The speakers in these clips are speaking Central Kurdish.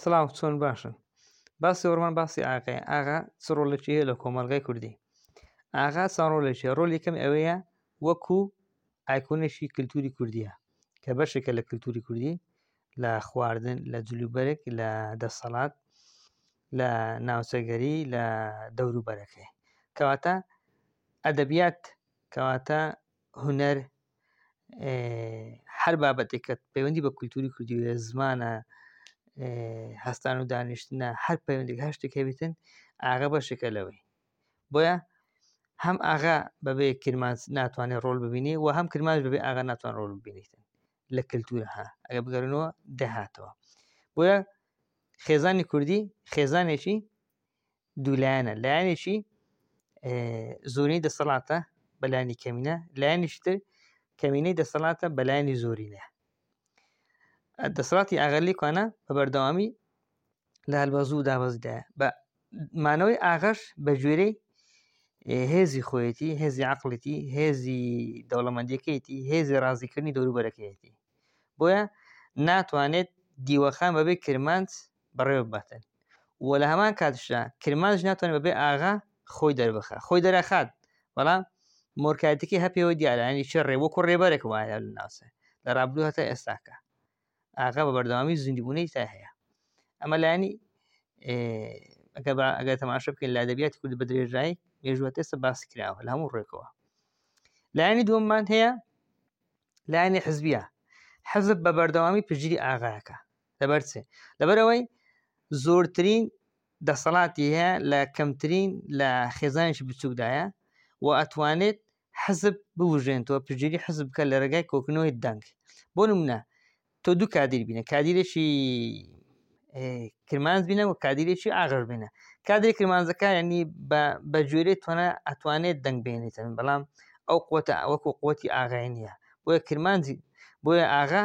سلااو چۆن باشن باسی ئەوڕمان باسی ئاغای ئاغا چ ڕۆلێکی هەیە لە کۆمەلگای کوردی ئاغا چەند ڕۆلێکی ڕۆلی کەم ئەوەیە وەکو ئایکۆنێکی کللتوری کوردیە کە بەشێکە لە کللتوری کوردی لە خواردن لە جلوبەرێک لە دەسەڵات لە ناوچەگەری لە دەوروبەرەکەی کەواتە ئەدەبیات کەواتە هونەر هەر بابەتێکە پەیوەندی بە کولتوری کوردی وە زمانە هەستان و دانیشتنە هەر پەیوەندی هەر شتێک هەبێتن ئاغا بەشێکە لەوەی بۆیە هەم ئاغا بەبێ کرمان ناتوانێت ڕۆل ببینی و هەم کرماش بەبێ ئاغا ناتوان ڕۆل ببینیتن لە کللتورە ها ئەگە بگەرنەوە دەهاتەوە بۆیە خێزانی کوردی خێزانێکی دوولایەنە لایەنێکی زۆری دەسەڵاتە بەلانی کەمینە لایەنیشتر کەمینەی دەسەڵاتە بەلایانی زۆرینە دەسەڵاتی ئاغەلیکانە بە بەردەوامی لە هەلبەزوو دابەزدایە بە مانەوەی ئاغەش بە گوێرەی هێزی خۆیەتی هێزی عقلەتی هێزی دەوڵەمەندەکەیەتی هێزی ڕازیکردنی دەوروبەرەکەیەتی بۆیە ناتوانێت دیوەخان بەبێ کرمانج بەڕێوە بباتن و لە هەمان کاتشدا کرمانج ناتوانێت بەبێ ئاغا خۆی دەربخات خۆی دەرەخات بەڵام مۆرکایەتەکەی هە پێوە دیارانی چێ ڕێ وەکو ڕێبەرێک وایە لە ناوچە لە ڕابلو هەتا ئێستاکە ئاغا بە بەردەوامی زیندبوونەی تا هەیە ئەمە لانی ئەگە بە ئەگە تەماشە بکەین لا دەبیات کورد بە درێژایی مێژوە تێستا باسی کراوە لە هەموو ڕێکەوە لایانی دووەممان هەیە لایانی حزبیە حەزب بە بەردەوامی پژری ئاغاکە لەبەر چێ لەبەرەوەی زۆرترین دەسەڵاتی هەیە لە کەمترین لە خێزانێکی بچووکدایە و ئەتوانێت حەزب بوژێنەوە پژیری حەزب بکە لە ڕێگای کۆکنەوەی دەنگ بۆ نمونە تۆ دوو کادیر بینە کادیرێکی کرمانز بینە و کادیرێکی ئاغر بینە کادری کرمانزەکە ینی بە جوێرێ توانە ئەتوانێت دەنگ بێنێتن بەڵام ئەو قوتە ئەوەکو قوتی ئاغای نییە بۆیە کرمانجی بۆیە ئاغا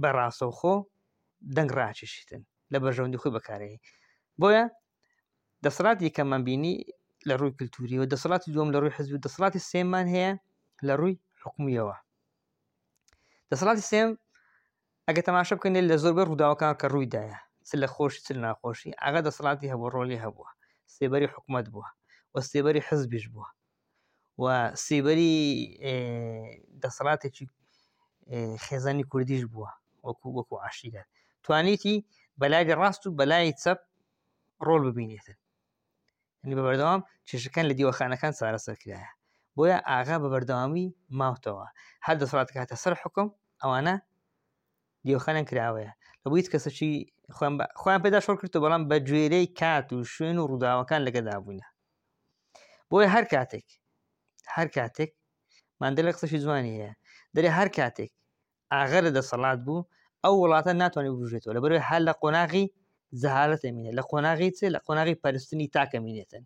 بە ڕاستەوخۆ دەنگ ڕاکێشیتن لە بەرژەوەندی خۆی بەکارەیە بۆیە دەسەڵات یەکەمان بینی لە ڕووی کللتوری و دەسەڵاتی دوم لە ڕووی حزب و دەسەڵاتی سێمان هەیە لە ڕووی حکومیەوە دەسەڵاتی سێم ئەگە تەماشە بکەن لە زۆربەی ڕووداوەکان کە ڕوویدایە چ لە خۆش چ ناخۆشی ئاگا دەسەڵاتی هەبوو ڕۆلی هەبووە سێبەری حکوومەت بووە وە سێبەری حزبیش بووە و سێبەری دەسەڵاتێکی خێزانی کوردیش بووە وەکو وەکو عاشیدا توانێتی بەلای ڕاست و بەلای چەپ ڕۆل ببینێتن ئەنی بە بەردەوام چێشەکان لە دیوەخانەکان چارەسەر کرایە بۆیە ئاغا بە بەردەوامی ماوتەوە هەر دەسەڵات کاتە سەر حکم ئەوانە دیوخانیان کراوەیە لە بۆ هیچ کەسەکی خۆیان بە- خۆیان پێدا شۆڕ کردو بەڵام بە گوێرەی کات و شوێن و ڕووداوەکان لەگەدا بووینە بۆیە هەر کاتێک هەر کاتێک ماندێلا قسەشی جوانی هەیە دەرێ هەر کاتێک ئاغا لە دەسەڵات بوو ئەو وڵاتە ناتوانێت ببوژێتەوە لەبەرەوەی هەر لە قۆناغی زەهالەتە مینێت لە قۆناغی چێ لە قۆناغی پەرستنی تاکە مینێتن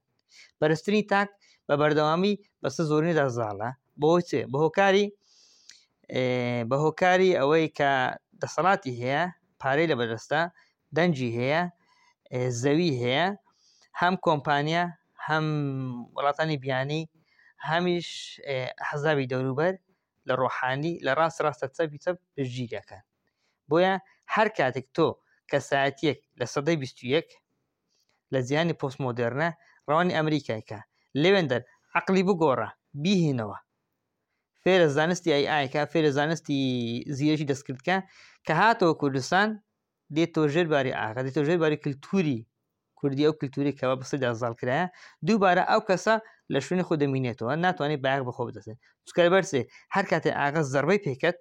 بەرزترین تاک بە بەردەوامی بەسە زۆریندا زاڵە بەوەی چێ بە هۆکاری بە هۆکاری ئەوەی کە دەسەڵاتی هەیە پارەی لە بەدەستە دەنجی هەیە زەوی هەیە هەم کۆمپانیا هەم وڵاتانی بیانی هەمیش حەزاوی دەوروبەر لە ڕۆحانی لە ڕاست ڕاستە چەپی چەپ پژی دەکەن بۆیە هەر کاتێک تۆ کەسایەتیەک لە سەدەی بیستویەک لە جیهانی پۆست مۆدێرنە ڕەوانی ئەمریکای کە لەوێندەر عقلی بگۆڕە بیهینەوە فێرە زانستی ئای ئایکە فێرە زانستی زیرەکی دەستکردکە کە هاتەوە کوردستان دێتۆ ژێر باری ئاغا دێتۆ ژێر باری کللتوری کوردی ئەو کللتوری کەەوە بەسەدا زاڵکرایە دووبارە ئەو کەسە لە شوێنی خۆ دەمینێتەوە ناتوانێت باغ بەخۆ بدەێت چکەبەرسێ هەر کاتێ ئاغا زەربەی پێکەت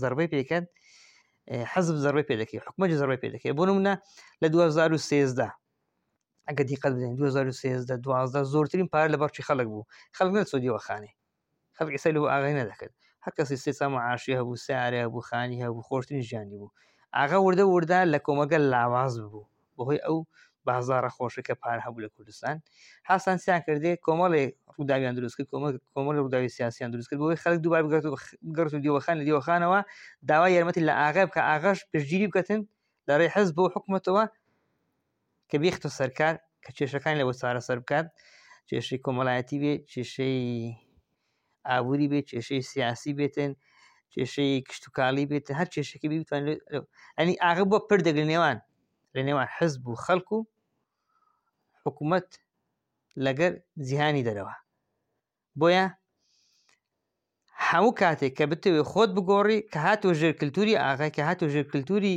زەربەی پێکەن حەزب زەربەی پێ دەکەی حکومەتی زەربەی پێ دەکەی بۆ منە لە 2013 ئەگە دیقەت بدەین 2013 دوازدە زۆرترین پار لە بەڕکی خەڵک بوو خەڵک نە سودیەوە خانێ خەڵک ئێستا لە ئاغای نەدەکرد هەر کەسی سێ سام عاشی هەبوو سارێ هەبوو خانی هەبوو خۆشترین ژیانی بوو ئاغا وردە وردا لە کۆمەگەل لاواز ببوو بەهۆی ئەو بازارە خۆشە کە پار هەبوو لە کوردستان حسان سیان کردێ کۆمەڵێ ڕووداویان دروست کرد کۆمەڵی ڕووداوی سیاسیان دروست کرد بۆی خەک دووبار بگەڕێت و گەڕت و دیوەخان لە دیوەخانەوە داوا یارمەتی لە ئاغای بکە ئاغاش پشتگیری بکەن لە ڕێ حەز بۆ حکوومەتەوە کە بیخت و سەرکار کە کێشەکان لەەوە چارەسەر بکات کێشەی کۆمەڵایەتی بێ کێشەی ئابووری بێت کێشەی سیاسی بێتن کێشەی کشتتوکاڵی بێت هەر کێشەکە بتوان ئەنی ئاغا بۆ پر دەگەن نێوان لە نێوان حزب و خەڵک و حکوومەت لەگەر جیهانی دەرەوە بۆیە هەموو کاتێک کە بتەوێت خۆت بگۆڕی کە هاتۆ ژێر کللتوری ئاغای کە هاتۆ ژێر کللتوری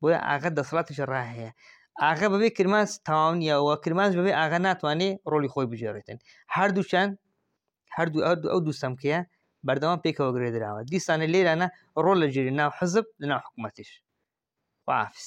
بۆیە ئاغا دەسەڵاتی ژەڕا هەیە ئاغا بەبێ کرمانج تەواو نییەوە کرمانج بەبێ ئاغا ناتوانێ ڕۆلی خۆی بژێڕێتن هەردووچان هەردوو هەردوو ئەو دوو سەمکەیە بەردەوام پێکەوە گرێدراوە دیسانە لێرانە ڕۆل لە ژێری ناو حزب لە ناو حکوومەتیش وافس